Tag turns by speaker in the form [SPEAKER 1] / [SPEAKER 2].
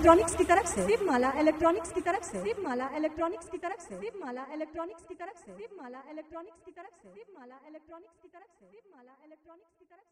[SPEAKER 1] Electronics की तरफ़ से। माला इलेक्ट्रॉनिक्स की तरफ़ से। माला इलेक्ट्रॉनिक्स की तरफ़ से। माला इलेक्ट्रॉनिक्स की तरफ़ से। माला इलेक्ट्रॉनिक्स की तरफ़ से। माला इलेक्ट्रॉनिक्स की तरफ़ से। माला इलेक्ट्रॉनिक्स की तरफ़ से।